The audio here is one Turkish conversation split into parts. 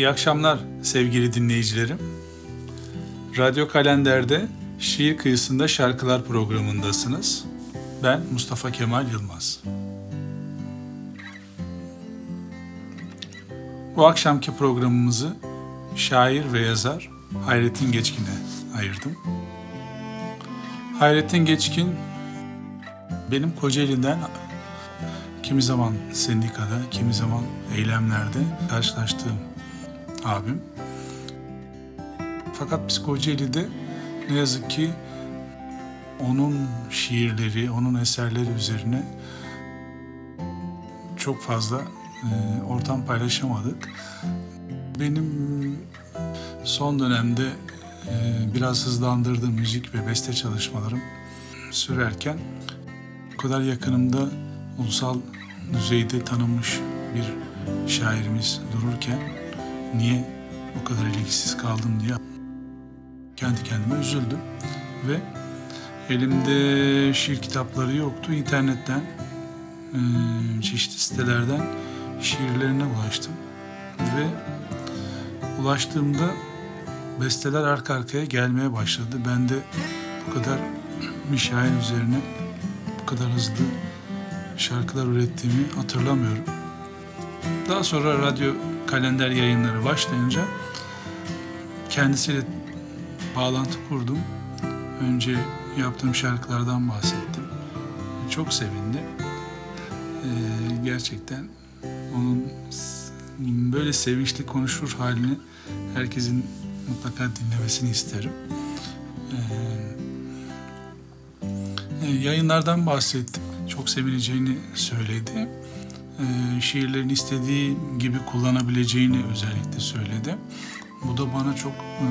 İyi akşamlar sevgili dinleyicilerim. Radyo Kalender'de Şiir Kıyısında Şarkılar programındasınız. Ben Mustafa Kemal Yılmaz. Bu akşamki programımızı şair ve yazar Hayrettin Geçkin'e ayırdım. Hayrettin Geçkin benim Kocaeli'den kimi zaman sendikada, kimi zaman eylemlerde karşılaştığım abim. Fakat biz Kocaeli'de ne yazık ki onun şiirleri, onun eserleri üzerine çok fazla e, ortam paylaşamadık. Benim son dönemde e, biraz hızlandırdığım müzik ve beste çalışmalarım sürerken o kadar yakınımda ulusal düzeyde tanınmış bir şairimiz dururken niye bu kadar ilgisiz kaldım diye kendi kendime üzüldüm ve elimde şiir kitapları yoktu. İnternetten e, çeşitli sitelerden şiirlerine ulaştım ve ulaştığımda besteler arka arkaya gelmeye başladı. Ben de bu kadar bir üzerine bu kadar hızlı şarkılar ürettiğimi hatırlamıyorum. Daha sonra radyo kalender yayınları başlayınca kendisiyle bağlantı kurdum. Önce yaptığım şarkılardan bahsettim. Çok sevindi. Ee, gerçekten onun böyle sevinçli konuşur halini herkesin mutlaka dinlemesini isterim. Ee, yayınlardan bahsettim. Çok sevineceğini söyledi. Ee, şiirlerini istediği gibi kullanabileceğini özellikle söyledi. Bu da bana çok e,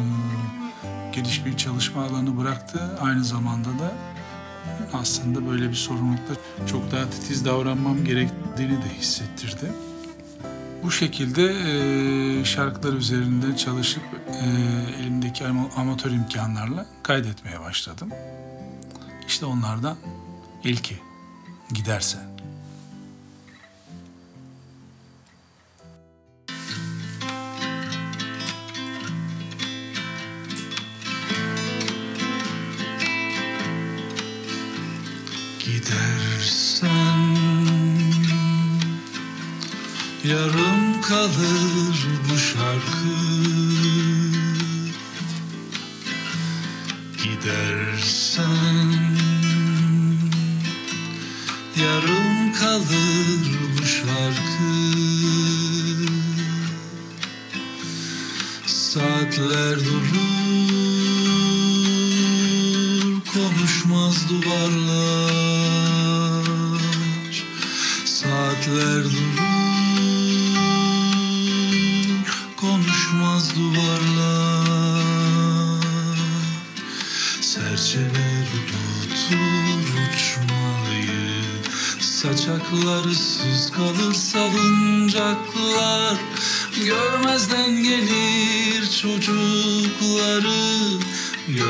geniş bir çalışma alanı bıraktı. Aynı zamanda da aslında böyle bir sorumlulukla çok daha titiz davranmam gerektiğini de hissettirdi. Bu şekilde e, şarkılar üzerinde çalışıp e, elimdeki amatör imkanlarla kaydetmeye başladım. İşte onlardan ilki gidersen.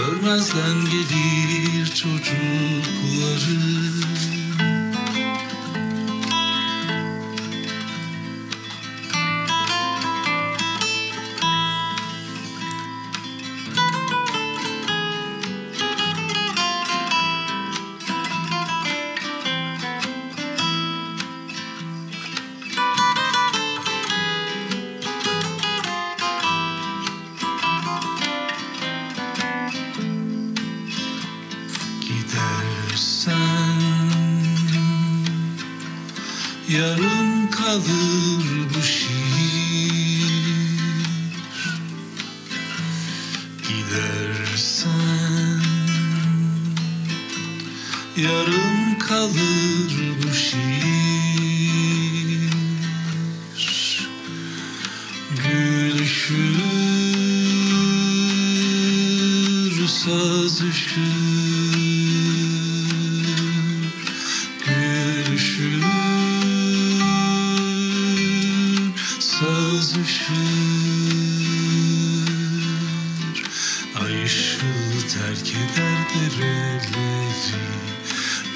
Görmezden gelir çocukları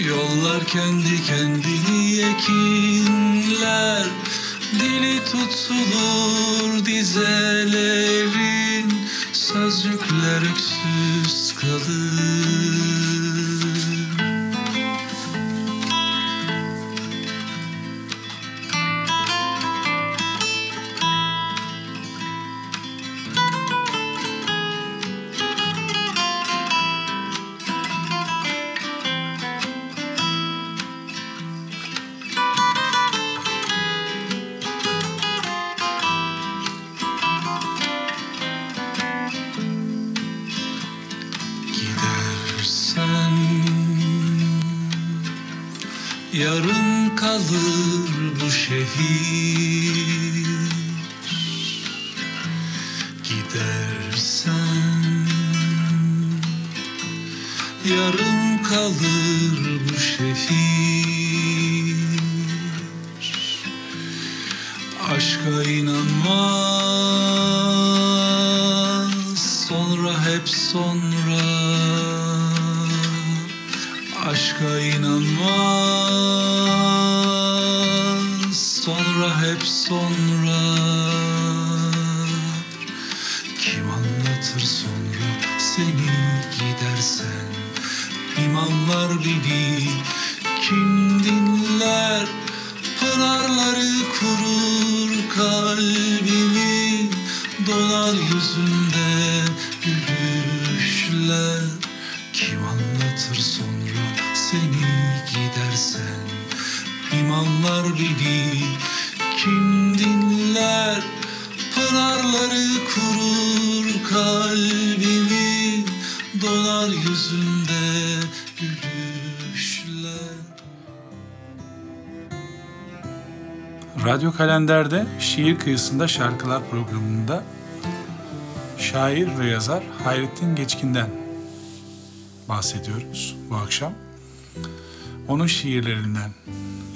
Yollar kendi kendini ekinler Dili tutulur dizelerin Sözcükler öksüz kalır Kalender'de Şiir Kıyısında Şarkılar programında şair ve yazar Hayrettin Geçkin'den bahsediyoruz bu akşam. Onun şiirlerinden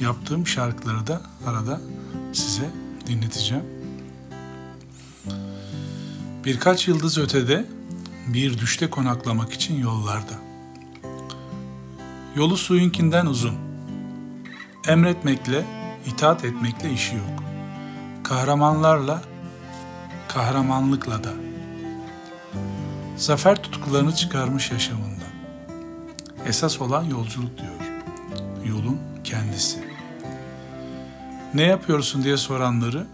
yaptığım şarkıları da arada size dinleteceğim. Birkaç yıldız ötede bir düşte konaklamak için yollarda. Yolu suyunkinden uzun. Emretmekle, itaat etmekle işi yok. Kahramanlarla, kahramanlıkla da. Zafer tutkularını çıkarmış yaşamında. Esas olan yolculuk diyor. Yolun kendisi. Ne yapıyorsun diye soranları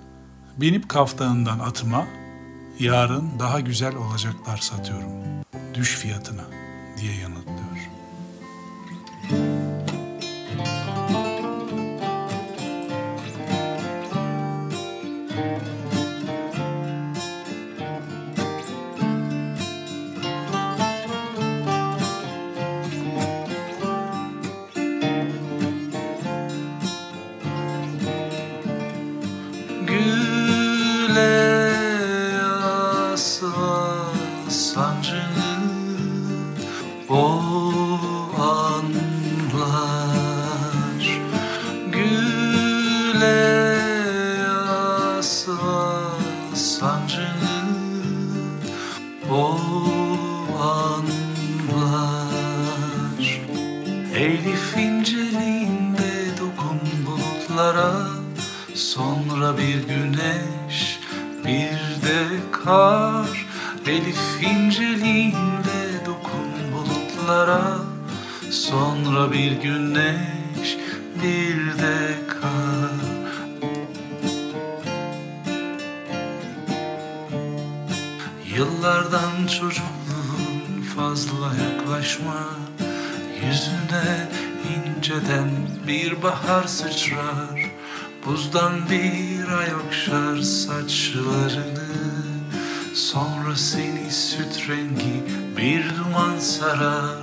binip kaftanından atıma yarın daha güzel olacaklar satıyorum. Düş fiyatına diye yanıtlıyor. Bir güneş bir de kar. Elif inceliğinde dokun bulutlara. Sonra bir güneş bir de kar. Yıllardan çocukluğun fazla yaklaşma. Yüzüne inceden bir bahar sıçrar Buzdan bir ay okşar saçlarını Sonra seni süt rengi bir duman sarar.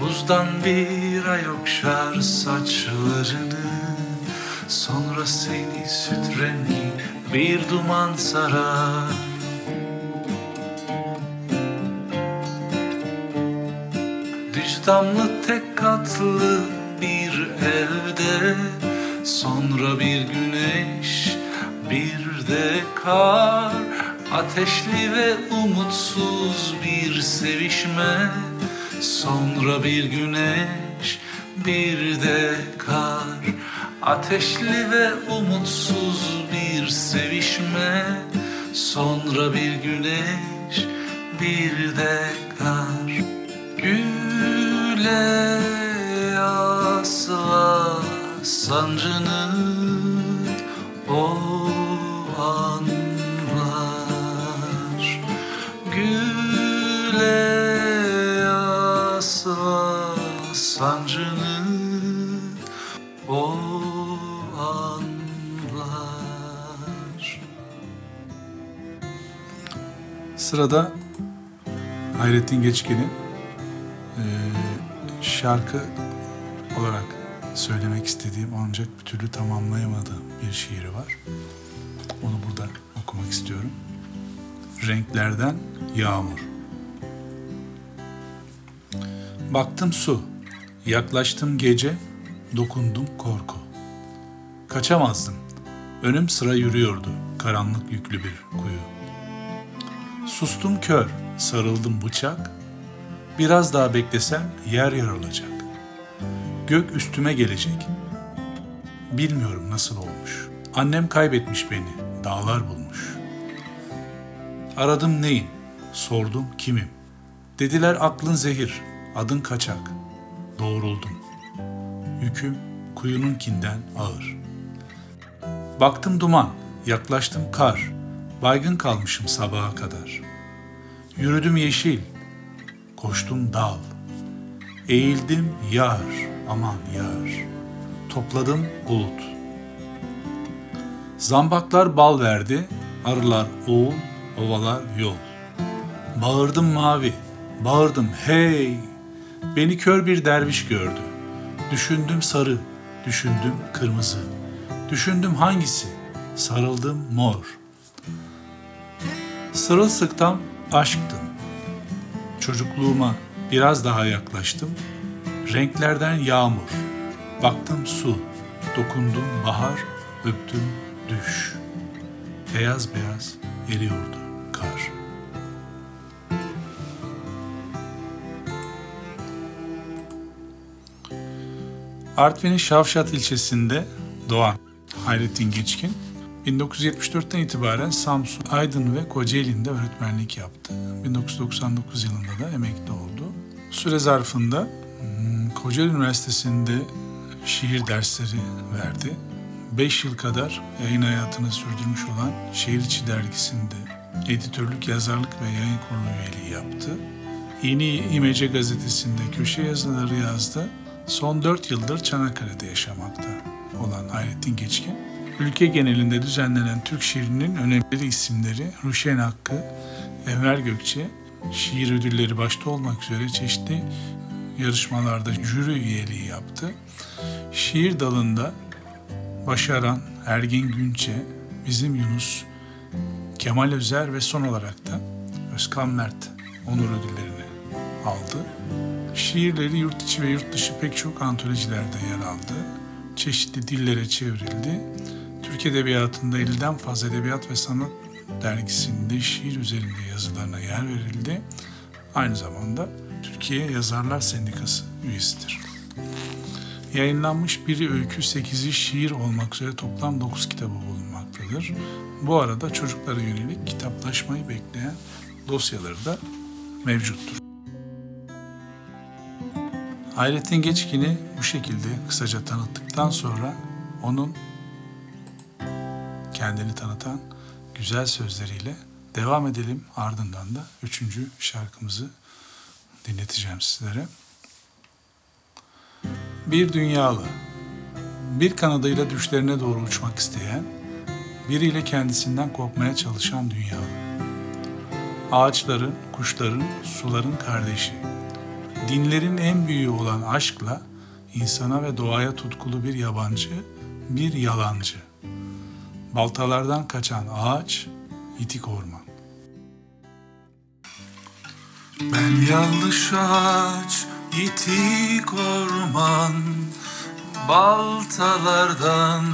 Buzdan bir ay okşar saçlarını Sonra seni süt rengi bir duman sarar. Düz damlı tek katlı bir evde Sonra bir güneş bir de kar. Ateşli ve umutsuz bir sevişme. Sonra bir güneş bir de kar. Ateşli ve umutsuz bir Sonra bir güneş bir de kar. Güle asla sancını o anlar Güle asla sancını o anlar Sırada Hayrettin Geçkin'in eee, şarkı söylemek istediğim ancak bir türlü tamamlayamadığım bir şiiri var. Onu burada okumak istiyorum. Renklerden Yağmur Baktım su, yaklaştım gece, dokundum korku. Kaçamazdım. Önüm sıra yürüyordu, karanlık yüklü bir kuyu. Sustum kör, sarıldım bıçak. Biraz daha beklesem yer yarılacak. Gök üstüme gelecek. Bilmiyorum nasıl olmuş. Annem kaybetmiş beni, dağlar bulmuş. Aradım neyim, sordum kimim. Dediler aklın zehir, adın kaçak. Doğruldum. Yüküm kuyununkinden ağır. Baktım duman, yaklaştım kar. Baygın kalmışım sabaha kadar. Yürüdüm yeşil, koştum dal. Eğildim yar, aman yar. Topladım bulut. Zambaklar bal verdi, arılar oğul, ovalar yol. Bağırdım mavi, bağırdım hey. Beni kör bir derviş gördü. Düşündüm sarı, düşündüm kırmızı. Düşündüm hangisi? Sarıldım mor. Sırılsıktam aşktım. Çocukluğuma biraz daha yaklaştım. Renklerden yağmur. Baktım su. Dokundum bahar. Öptüm düş. Beyaz beyaz eriyordu kar. Artvin'in Şavşat ilçesinde doğan Hayrettin Geçkin 1974'ten itibaren Samsun, Aydın ve Kocaeli'nde öğretmenlik yaptı. 1999 yılında da emekli oldu. Süre zarfında Kocaeli Üniversitesi'nde şiir dersleri verdi. 5 yıl kadar yayın hayatını sürdürmüş olan Şehir İçi Dergisi'nde editörlük, yazarlık ve yayın kurulu üyeliği yaptı. Yeni İmece gazetesinde köşe yazıları yazdı. Son 4 yıldır Çanakkale'de yaşamakta olan Hayrettin Geçkin, ülke genelinde düzenlenen Türk şiirinin önemli isimleri Ruşen Hakkı, Enver Gökçe, şiir ödülleri başta olmak üzere çeşitli yarışmalarda jüri üyeliği yaptı. Şiir dalında Başaran, Ergin Günçe, Bizim Yunus, Kemal Özer ve son olarak da Özkan Mert onur ödüllerini aldı. Şiirleri yurt içi ve yurt dışı pek çok antolojilerde yer aldı. Çeşitli dillere çevrildi. Türk Edebiyatı'nda 50'den fazla edebiyat ve sanat dergisinde şiir üzerinde yazılarına yer verildi. Aynı zamanda Türkiye Yazarlar Sendikası üyesidir. Yayınlanmış biri öykü, 8'i şiir olmak üzere toplam 9 kitabı bulunmaktadır. Bu arada çocuklara yönelik kitaplaşmayı bekleyen dosyaları da mevcuttur. Hayrettin Geçkin'i bu şekilde kısaca tanıttıktan sonra onun kendini tanıtan güzel sözleriyle devam edelim. Ardından da üçüncü şarkımızı dinleteceğim sizlere. Bir dünyalı, bir kanadıyla düşlerine doğru uçmak isteyen, biriyle kendisinden kopmaya çalışan dünyalı. Ağaçların, kuşların, suların kardeşi. Dinlerin en büyüğü olan aşkla insana ve doğaya tutkulu bir yabancı, bir yalancı. Baltalardan kaçan ağaç, itik orman. Ben yanlış ağaç, yitik orman Baltalardan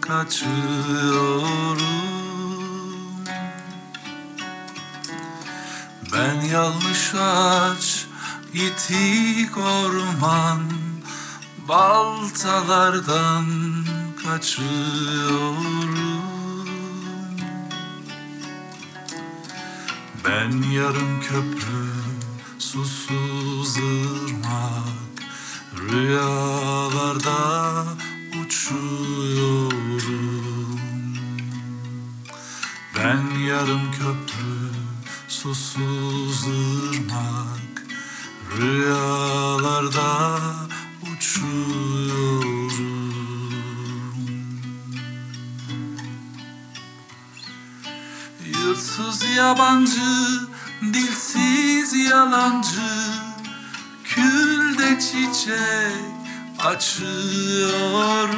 kaçıyorum. Ben yanlış ağaç, yitik orman Baltalardan kaçıyorum. Ben yarım köprü, susuz ırmak Rüyalarda uçuyorum. Ben yarım köprü, susuz ırmak Rüyalarda uçuyorum. Yurtsuz yabancı, yalancı Külde çiçek açıyorum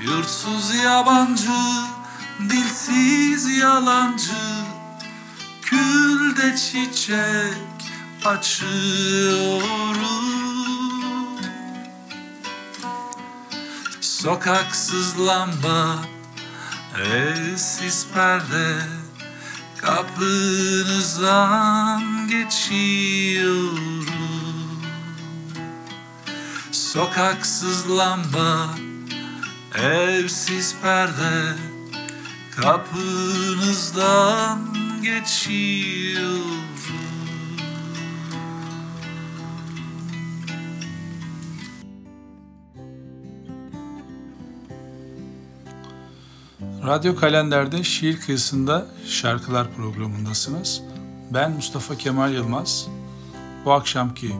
Yurtsuz yabancı, dilsiz yalancı Külde çiçek açıyorum Sokaksız lamba, evsiz perde Kapınızdan geçiyorum. Sokaksız lamba, evsiz perde Kapınızdan geçiyorum Radyo Kalender'de Şiir Kıyısında Şarkılar programındasınız. Ben Mustafa Kemal Yılmaz. Bu akşamki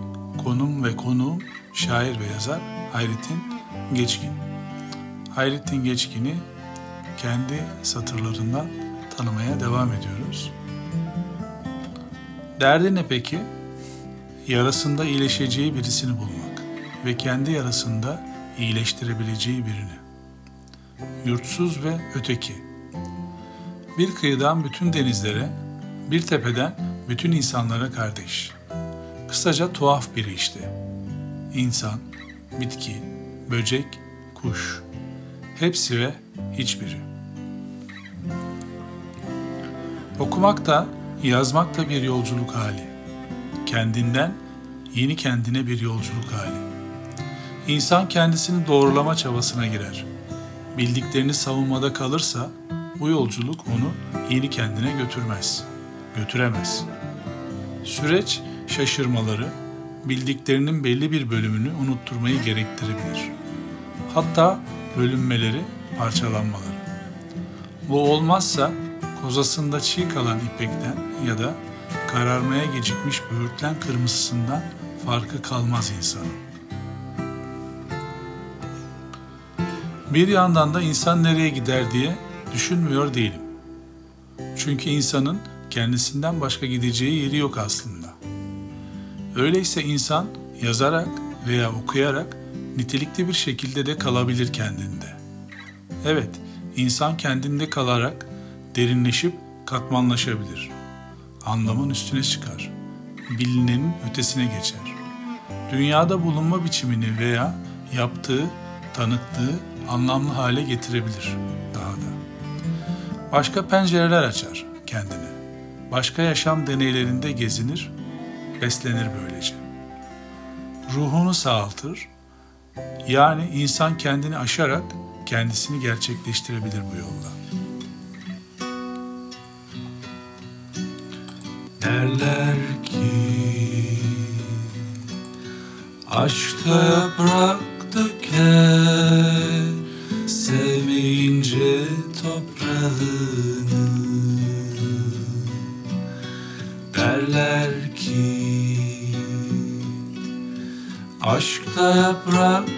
konum ve konuğum şair ve yazar Hayrettin Geçkin. Hayrettin Geçkin'i kendi satırlarından tanımaya devam ediyoruz. Derdi ne peki? Yarasında iyileşeceği birisini bulmak ve kendi yarasında iyileştirebileceği birini yurtsuz ve öteki. Bir kıyıdan bütün denizlere, bir tepeden bütün insanlara kardeş. Kısaca tuhaf biri işte. İnsan, bitki, böcek, kuş. Hepsi ve hiçbiri. Okumak da, yazmak da bir yolculuk hali. Kendinden yeni kendine bir yolculuk hali. İnsan kendisini doğrulama çabasına girer bildiklerini savunmada kalırsa bu yolculuk onu yeni kendine götürmez, götüremez. Süreç şaşırmaları, bildiklerinin belli bir bölümünü unutturmayı gerektirebilir. Hatta bölünmeleri, parçalanmaları. Bu olmazsa kozasında çiğ kalan ipekten ya da kararmaya gecikmiş böğürtlen kırmızısından farkı kalmaz insanın. Bir yandan da insan nereye gider diye düşünmüyor değilim. Çünkü insanın kendisinden başka gideceği yeri yok aslında. Öyleyse insan yazarak veya okuyarak nitelikli bir şekilde de kalabilir kendinde. Evet, insan kendinde kalarak derinleşip katmanlaşabilir. Anlamın üstüne çıkar. Bilinenin ötesine geçer. Dünyada bulunma biçimini veya yaptığı, tanıklığı anlamlı hale getirebilir daha da. Başka pencereler açar kendine. Başka yaşam deneylerinde gezinir, beslenir böylece. Ruhunu sağaltır. Yani insan kendini aşarak kendisini gerçekleştirebilir bu yolda. Derler ki Aşkta yaprak Sevmeyince toprağını. Derler ki Aşkta yaprak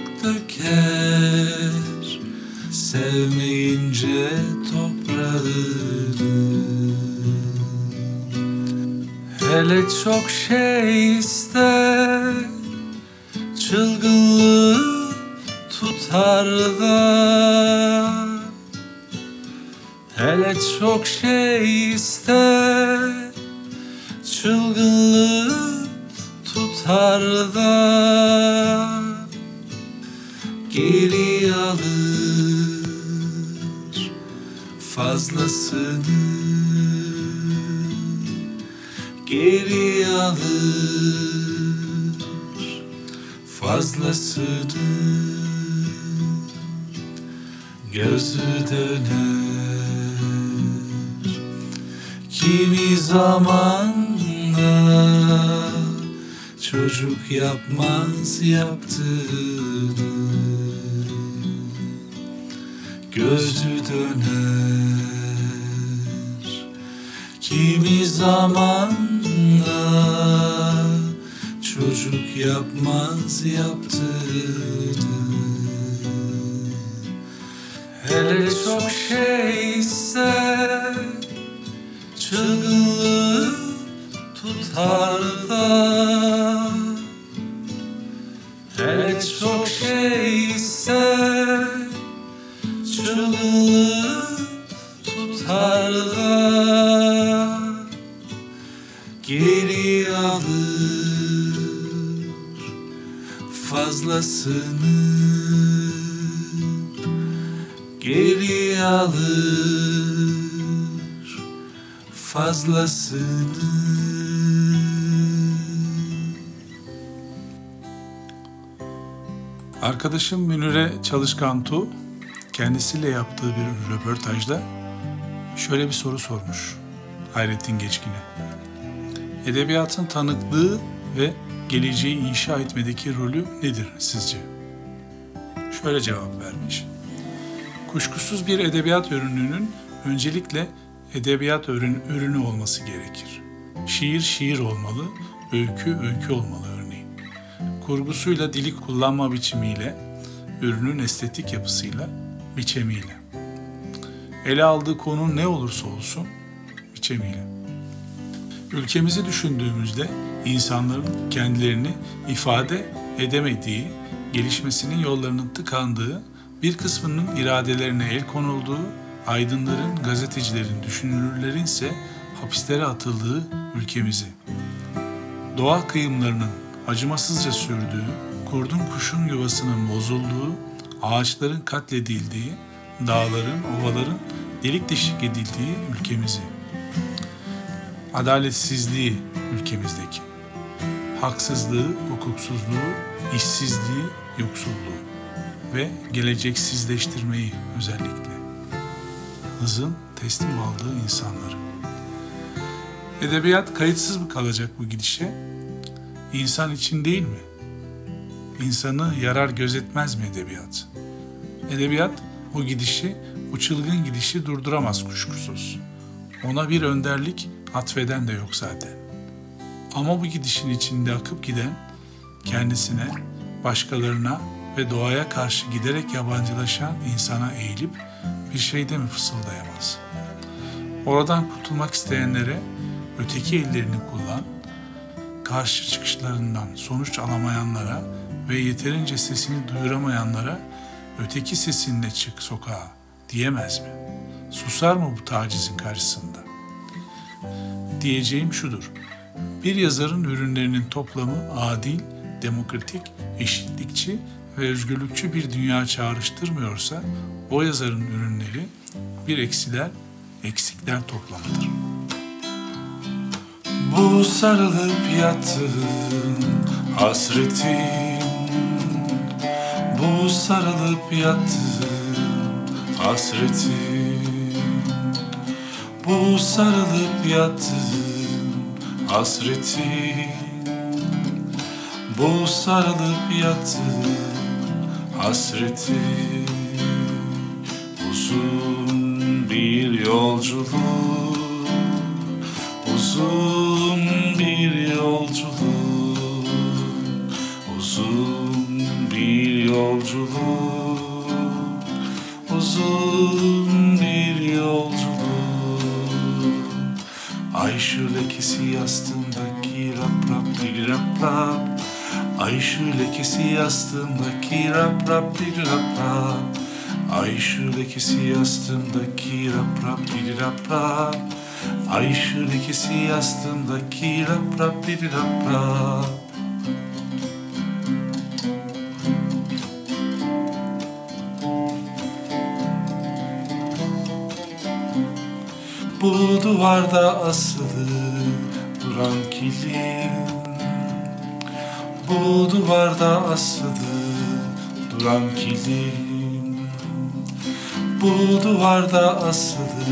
Sevmeyince toprağını. Hele çok şey ister Çılgınlığı da Hele çok şey ister Çılgınlığı tutar da Geri alır fazlasını. Geri alır fazlasını gözü döner Kimi zaman çocuk yapmaz yaptığını. Gözü döner Kimi zaman da çocuk yapmaz yaptığını Hele çok şey Arkadaşım Münire Çalışkan Tu kendisiyle yaptığı bir röportajda şöyle bir soru sormuş Hayrettin Geçkin'e. Edebiyatın tanıklığı ve geleceği inşa etmedeki rolü nedir sizce? Şöyle cevap vermiş. Kuşkusuz bir edebiyat ürününün öncelikle edebiyat ürün, ürünü olması gerekir. Şiir şiir olmalı, öykü öykü olmalı. Kurgusuyla dili kullanma biçimiyle, ürünün estetik yapısıyla, biçemiyle. Ele aldığı konu ne olursa olsun, biçemiyle. Ülkemizi düşündüğümüzde insanların kendilerini ifade edemediği, gelişmesinin yollarının tıkandığı, bir kısmının iradelerine el konulduğu, aydınların, gazetecilerin, düşünürlerin ise hapislere atıldığı ülkemizi, doğa kıyımlarının acımasızca sürdüğü, kurdun kuşun yuvasının bozulduğu, ağaçların katledildiği, dağların, ovaların delik deşik edildiği ülkemizi, adaletsizliği ülkemizdeki, haksızlığı, hukuksuzluğu, işsizliği, yoksulluğu ve geleceksizleştirmeyi özellikle. Hızın teslim aldığı insanları. Edebiyat kayıtsız mı kalacak bu gidişe? İnsan için değil mi? İnsanı yarar gözetmez mi edebiyat? Edebiyat bu gidişi, bu çılgın gidişi durduramaz kuşkusuz. Ona bir önderlik atfeden de yok zaten. Ama bu gidişin içinde akıp giden, kendisine, başkalarına ve doğaya karşı giderek yabancılaşan insana eğilip bir şey de mi fısıldayamaz? Oradan kurtulmak isteyenlere öteki ellerini kullan, karşı çıkışlarından sonuç alamayanlara ve yeterince sesini duyuramayanlara öteki sesinle çık sokağa diyemez mi? Susar mı bu tacizin karşısında? Diyeceğim şudur. Bir yazarın ürünlerinin toplamı adil, demokratik, eşitlikçi ve özgürlükçü bir dünya çağrıştırmıyorsa o yazarın ürünleri bir eksiler, eksikler toplamıdır. Bu sarılıp yattığın hasretin Bu sarılıp yattığın hasretin Bu sarılıp yattığın hasretin Bu sarılıp yattığın hasretin. Uzun bir yolculuk Uzun Uzun bir yolculuk Uzun bir yolculuk. Ay şu lekesi yastığındaki rap rap bir rap rap. Ay şu lekesi yastığındaki rap rap bir rap rap. Ay şu lekesi yastığımdaki rap rap bir rap rap. Ay şu lekesi yastığımdaki rap rap bir rap rap Bu duvarda asılı duran kilim. Bu duvarda asılı duran kilim. Bu duvarda asılı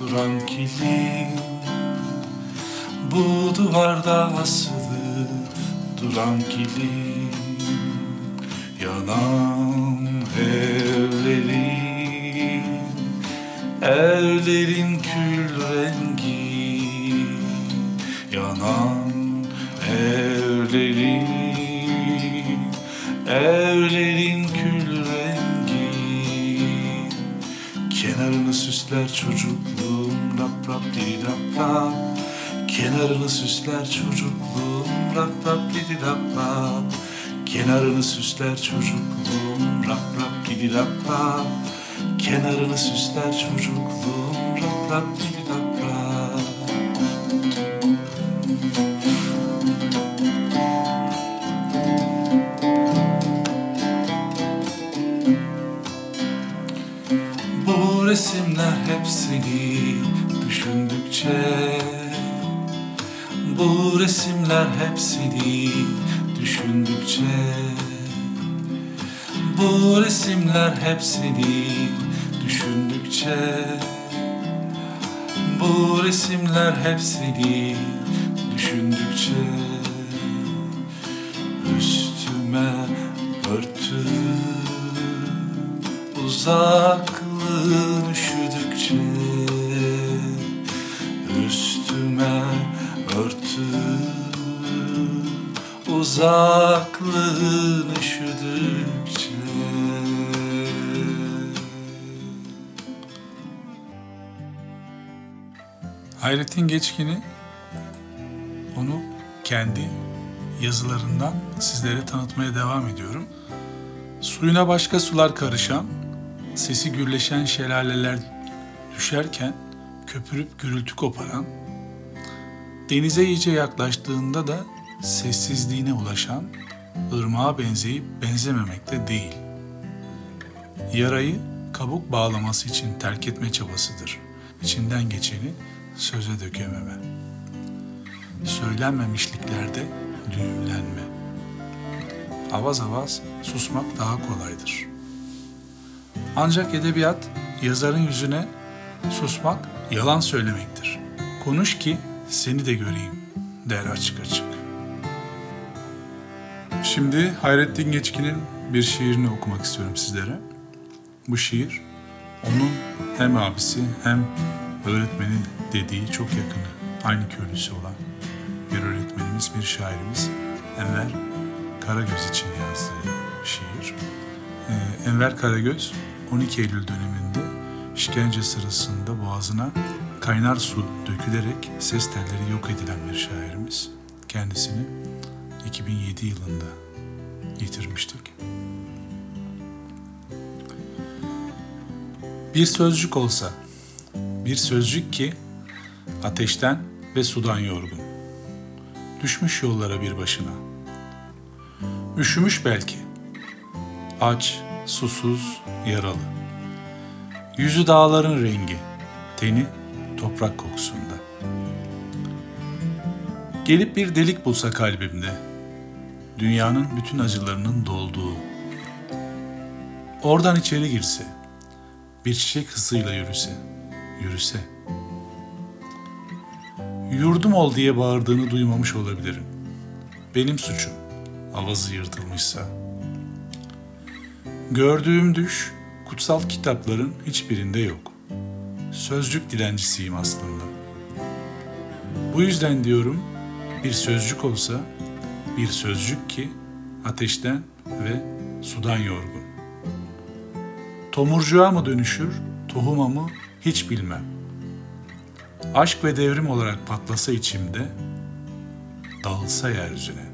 duran kilim. Bu duvarda asılı duran kilim. Yanan evlerin Evlerin kül rengi Yanan evlerin Evlerin kül rengi Kenarını süsler çocukluğum Rap rap diri rap rap. Kenarını süsler çocukluğum Rap rap diri rap rap. Kenarını süsler çocukluğum Rap rap diri rap rap Kenarını süsler çocukluğum Rap rap diri rap rap Bu resimler hep seni düşündükçe Bu resimler hep seni düşündükçe Bu resimler hep seni düşündükçe Bu resimler hep seni düşündükçe Hayrettin Geçkin'i onu kendi yazılarından sizlere tanıtmaya devam ediyorum. Suyuna başka sular karışan, sesi gürleşen şelaleler düşerken köpürüp gürültü koparan, denize iyice yaklaştığında da sessizliğine ulaşan, ırmağa benzeyip benzememekte değil. Yarayı kabuk bağlaması için terk etme çabasıdır. İçinden geçeni söze dökememe. Söylenmemişliklerde düğümlenme. Avaz avaz susmak daha kolaydır. Ancak edebiyat yazarın yüzüne susmak yalan söylemektir. Konuş ki seni de göreyim der açık açık. Şimdi Hayrettin Geçkin'in bir şiirini okumak istiyorum sizlere. Bu şiir onun hem abisi hem öğretmeni dediği çok yakını, aynı köylüsü olan bir öğretmenimiz, bir şairimiz Enver Karagöz için yazdığı şiir. Ee, Enver Karagöz 12 Eylül döneminde işkence sırasında boğazına kaynar su dökülerek ses telleri yok edilen bir şairimiz. Kendisini 2007 yılında yitirmiştik. Bir sözcük olsa, bir sözcük ki ateşten ve sudan yorgun. Düşmüş yollara bir başına. Üşümüş belki. Aç, susuz, yaralı. Yüzü dağların rengi, teni toprak kokusunda. Gelip bir delik bulsa kalbimde, dünyanın bütün acılarının dolduğu. Oradan içeri girse, bir çiçek hızıyla yürüse, yürüse. Yurdum ol diye bağırdığını duymamış olabilirim. Benim suçum, avazı yırtılmışsa. Gördüğüm düş, kutsal kitapların hiçbirinde yok. Sözcük dilencisiyim aslında. Bu yüzden diyorum, bir sözcük olsa, bir sözcük ki ateşten ve sudan yorgun. Tomurcuğa mı dönüşür, tohuma mı hiç bilmem. Aşk ve devrim olarak patlasa içimde, dağılsa yeryüzüne.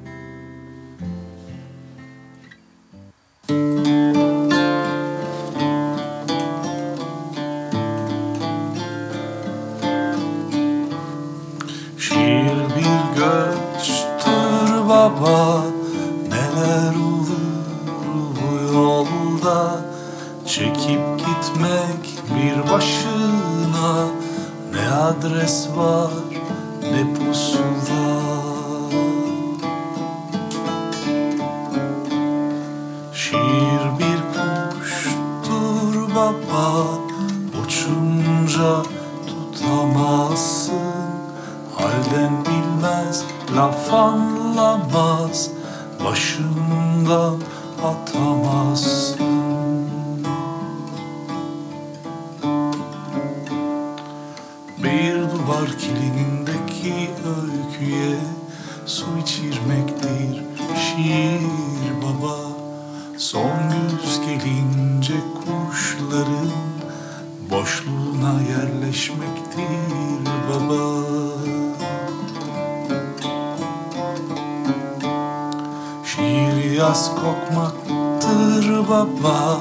Yaz kokmaktır baba.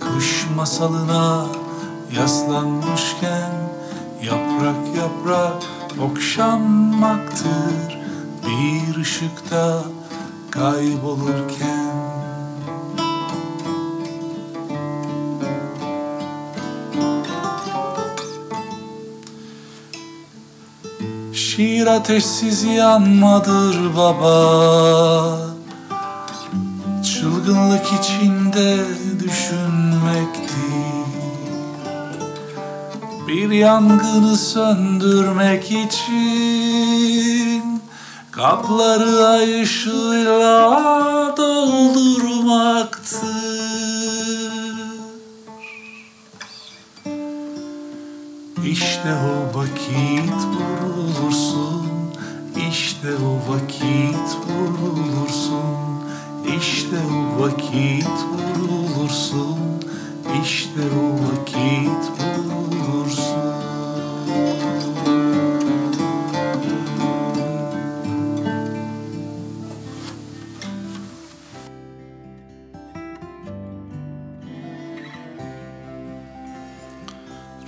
Kış masalına yaslanmışken Yaprak yaprak okşanmaktır. Bir ışıkta kaybolurken. Şiir ateşsiz yanmadır baba Çılgınlık içinde düşünmektir Bir yangını söndürmek için Kapları ay ışığıyla doldurmaktır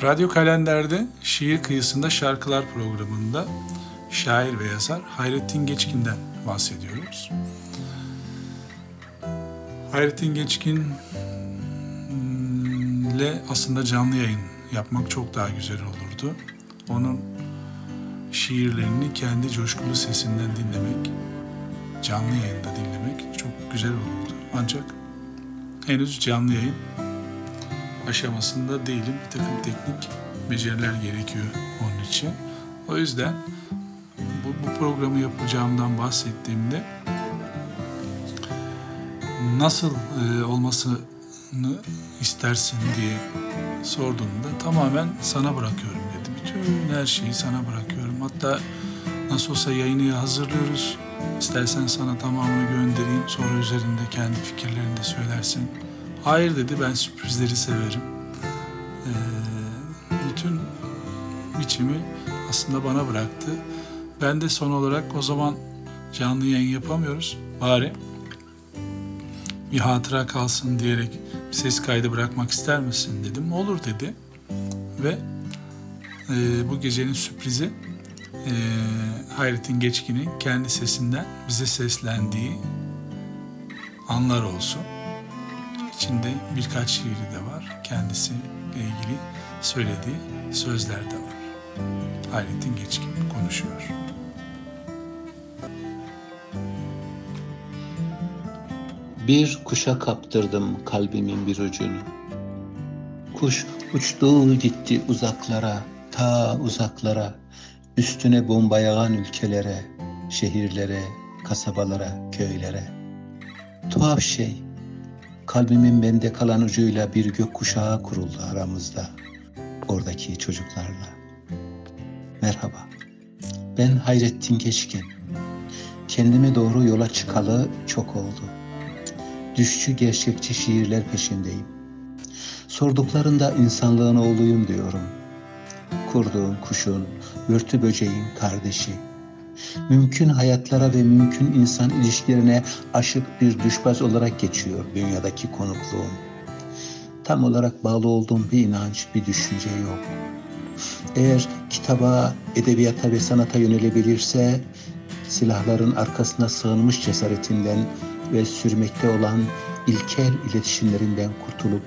Radyo Kalender'de Şiir Kıyısında Şarkılar programında şair ve yazar Hayrettin Geçkin'den bahsediyoruz. Hayrettin Geçkin'le aslında canlı yayın yapmak çok daha güzel olurdu. Onun şiirlerini kendi coşkulu sesinden dinlemek, canlı yayında dinlemek çok güzel olurdu. Ancak henüz canlı yayın aşamasında değilim. Bir takım teknik beceriler gerekiyor onun için. O yüzden bu, bu programı yapacağımdan bahsettiğimde nasıl e, olmasını istersin diye sorduğunda tamamen sana bırakıyorum dedi. Bütün her şeyi sana bırakıyorum. Hatta nasıl olsa yayını hazırlıyoruz. İstersen sana tamamını göndereyim. Sonra üzerinde kendi fikirlerini de söylersin. Hayır dedi ben sürprizleri severim. Ee, bütün biçimi aslında bana bıraktı. Ben de son olarak o zaman canlı yayın yapamıyoruz. Bari bir hatıra kalsın diyerek bir ses kaydı bırakmak ister misin dedim. Olur dedi. Ve e, bu gecenin sürprizi e, Hayrettin Geçkin'in kendi sesinden bize seslendiği anlar olsun. İçinde birkaç şiiri de var. Kendisiyle ilgili söylediği sözler de var. Hayrettin Geçkin konuşuyor. Bir kuşa kaptırdım kalbimin bir ucunu. Kuş uçtu gitti uzaklara, ta uzaklara, üstüne bomba yağan ülkelere, şehirlere, kasabalara, köylere. Tuhaf şey, kalbimin bende kalan ucuyla bir gök kuşağı kuruldu aramızda, oradaki çocuklarla. Merhaba, ben Hayrettin Geçkin. Kendime doğru yola çıkalı çok oldu düşçü gerçekçi şiirler peşindeyim. Sorduklarında insanlığın oğluyum diyorum. Kurduğun kuşun, börtü böceğin kardeşi. Mümkün hayatlara ve mümkün insan ilişkilerine aşık bir düşbaz olarak geçiyor dünyadaki konukluğum. Tam olarak bağlı olduğum bir inanç, bir düşünce yok. Eğer kitaba, edebiyata ve sanata yönelebilirse silahların arkasına sığınmış cesaretinden ve sürmekte olan ilkel iletişimlerinden kurtulup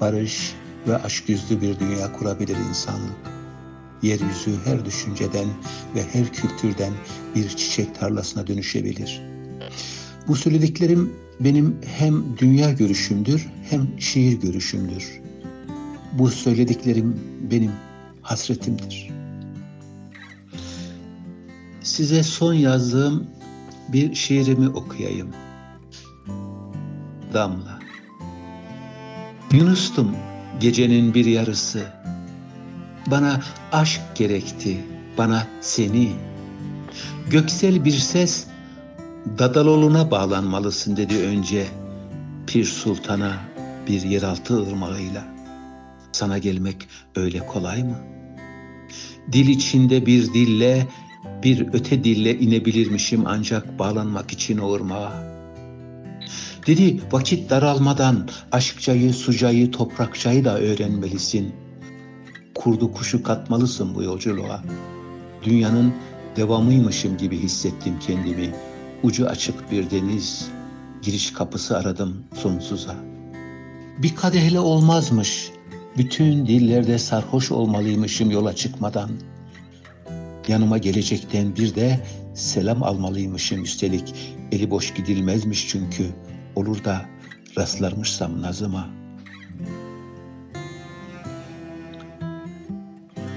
barış ve aşk yüzlü bir dünya kurabilir insanlık. Yeryüzü her düşünceden ve her kültürden bir çiçek tarlasına dönüşebilir. Bu söylediklerim benim hem dünya görüşümdür hem şiir görüşümdür. Bu söylediklerim benim hasretimdir. size son yazdığım bir şiirimi okuyayım. Damla. Yunus'tum gecenin bir yarısı. Bana aşk gerekti, bana seni. Göksel bir ses Dadaloğlu'na bağlanmalısın dedi önce. Pir Sultan'a bir yeraltı ırmağıyla. Sana gelmek öyle kolay mı? Dil içinde bir dille, bir öte dille inebilirmişim ancak bağlanmak için o ırmağa. Dedi vakit daralmadan aşkçayı, sucayı, toprakçayı da öğrenmelisin. Kurdu kuşu katmalısın bu yolculuğa. Dünyanın devamıymışım gibi hissettim kendimi. Ucu açık bir deniz, giriş kapısı aradım sonsuza. Bir kadehle olmazmış. Bütün dillerde sarhoş olmalıymışım yola çıkmadan. Yanıma gelecekten bir de selam almalıymışım üstelik. Eli boş gidilmezmiş çünkü. Olur da rastlarmışsam nazıma.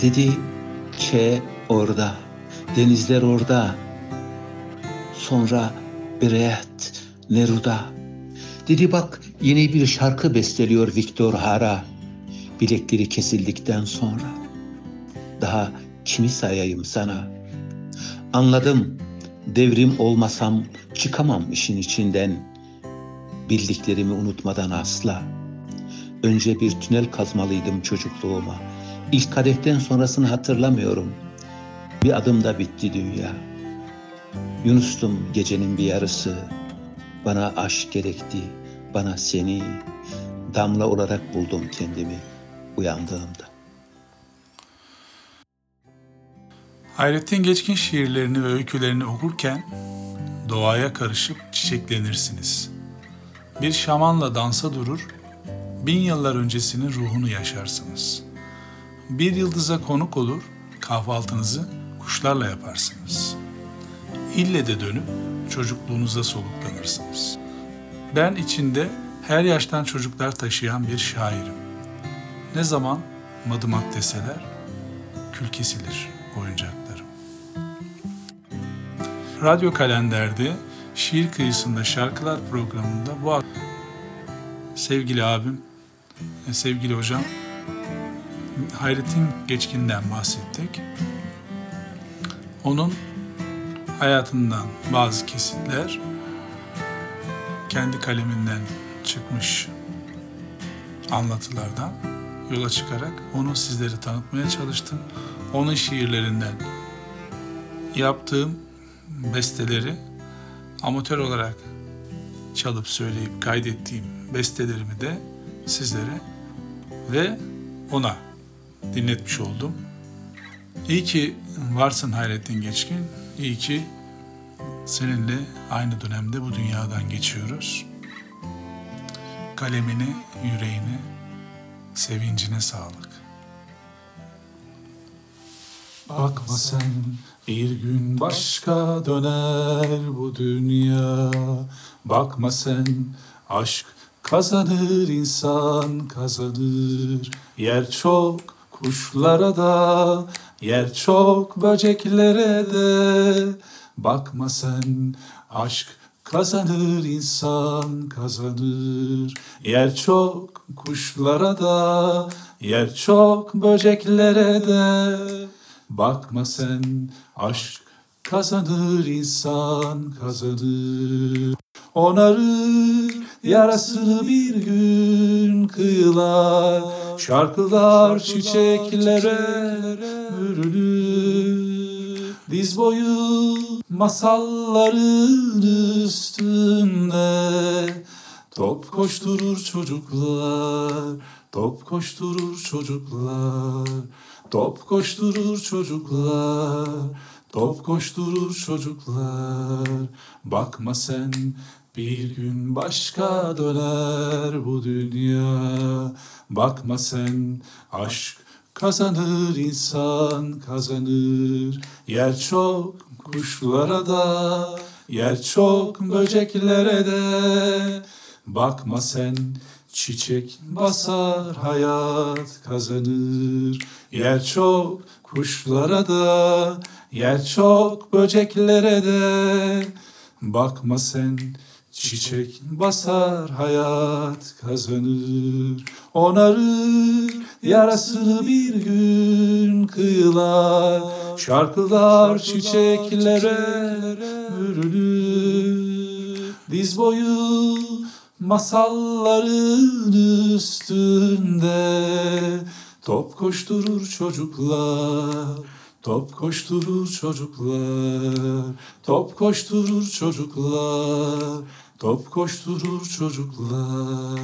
Dedi Ç orada, denizler orada. Sonra Brecht, Neruda. Dedi bak yeni bir şarkı besteliyor Victor Hara. Bilekleri kesildikten sonra. Daha kimi sayayım sana? Anladım. Devrim olmasam çıkamam işin içinden. Bildiklerimi unutmadan asla. Önce bir tünel kazmalıydım çocukluğuma. İlk kadehten sonrasını hatırlamıyorum. Bir adımda bitti dünya. Yunus'tum gecenin bir yarısı. Bana aşk gerekti, bana seni. Damla olarak buldum kendimi uyandığımda. Hayrettin Geçkin şiirlerini ve öykülerini okurken doğaya karışıp çiçeklenirsiniz. Bir şamanla dansa durur, bin yıllar öncesinin ruhunu yaşarsınız. Bir yıldıza konuk olur, kahvaltınızı kuşlarla yaparsınız. İlle de dönüp çocukluğunuza soluklanırsınız. Ben içinde her yaştan çocuklar taşıyan bir şairim. Ne zaman madımak deseler, kül kesilir oyuncaklarım. Radyo Kalender'de Şiir Kıyısında Şarkılar programında bu sevgili abim, e, sevgili hocam Hayrettin Geçkin'den bahsettik. Onun hayatından bazı kesitler kendi kaleminden çıkmış anlatılardan yola çıkarak onu sizlere tanıtmaya çalıştım. Onun şiirlerinden yaptığım besteleri amatör olarak çalıp söyleyip kaydettiğim bestelerimi de sizlere ve ona dinletmiş oldum. İyi ki varsın Hayrettin Geçkin. İyi ki seninle aynı dönemde bu dünyadan geçiyoruz. Kalemine, yüreğine, sevincine sağlık. Bakma sen bir gün başka döner bu dünya. Bakma sen aşk kazanır insan kazanır. Yer çok kuşlara da yer çok böceklere de. Bakma sen aşk kazanır insan kazanır. Yer çok kuşlara da yer çok böceklere de. Bakma sen aşk kazanır insan kazanır. Onarır yarasını bir gün kıyılar Şarkılar çiçeklere bürünür. Diz boyu masalların üstünde. Top koşturur çocuklar Top koşturur çocuklar. Top koşturur çocuklar Top koşturur çocuklar. Bakma sen bir gün başka döner bu dünya. Bakma sen aşk kazanır insan kazanır. Yer çok kuşlara da Yer çok böceklere de. Bakma sen çiçek basar hayat kazanır. Yer çok kuşlara da Yer çok böceklere de. Bakma sen çiçek basar hayat kazanır. Onarır yarasını bir gün kıyılar. Şarkılar çiçeklere örülür Diz boyu masalların üstünde Top koşturur çocuklar Top koşturur çocuklar Top koşturur çocuklar Top koşturur çocuklar